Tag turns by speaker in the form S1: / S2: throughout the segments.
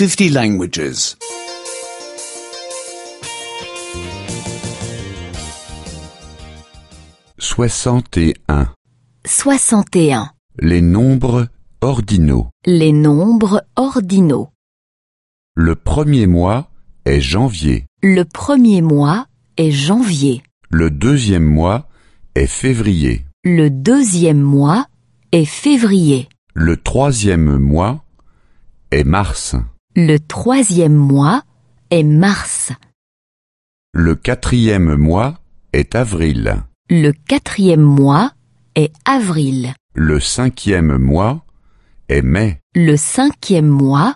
S1: 50 languages.
S2: 61.
S3: 61.
S2: Les nombres ordinaux.
S3: Les nombres ordinaux.
S2: Le premier mois est janvier.
S3: Le premier mois est janvier.
S2: Le deuxième mois est février.
S3: Le deuxième mois est février.
S2: Le troisième mois est mars.
S3: Le troisième mois est mars.
S2: Le quatrième mois est avril.
S3: Le quatrième mois est avril.
S2: Le cinquième mois est mai.
S3: Le cinquième mois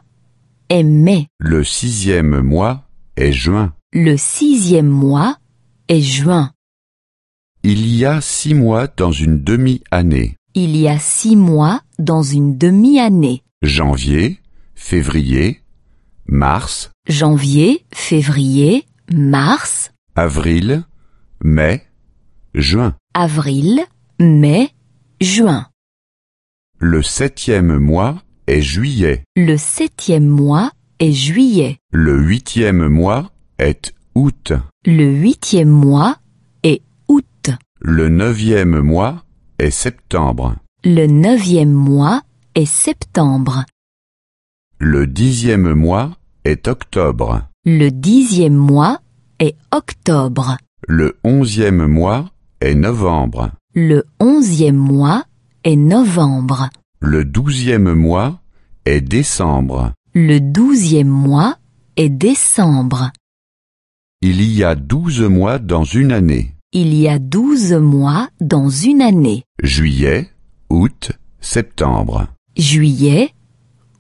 S3: est mai.
S2: Le sixième mois est juin.
S3: Le sixième mois est juin.
S2: Il y a six mois dans une demi-année.
S3: Il y a six mois dans une demi-année.
S2: Janvier, février, mars,
S3: Janvier, février, mars,
S2: avril, mai, juin.
S3: avril, mai, juin.
S2: Le septième mois est juillet.
S3: Le septième mois est juillet.
S2: Le huitième mois est août.
S3: Le huitième mois est août.
S2: Le neuvième mois est septembre.
S3: Le neuvième mois est septembre.
S2: Le dixième mois est octobre.
S3: Le dixième mois est octobre.
S2: Le onzième mois est novembre.
S3: Le onzième mois est novembre.
S2: Le douzième mois est décembre.
S3: Le douzième mois est décembre.
S2: Il y a douze mois dans une année.
S3: Il y a douze mois dans une année.
S2: Juillet, août, septembre,
S3: Juillet,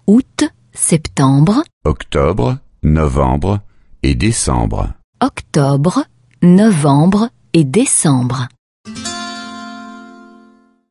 S3: août, septembre,
S2: octobre, novembre et décembre.
S3: octobre, novembre et décembre.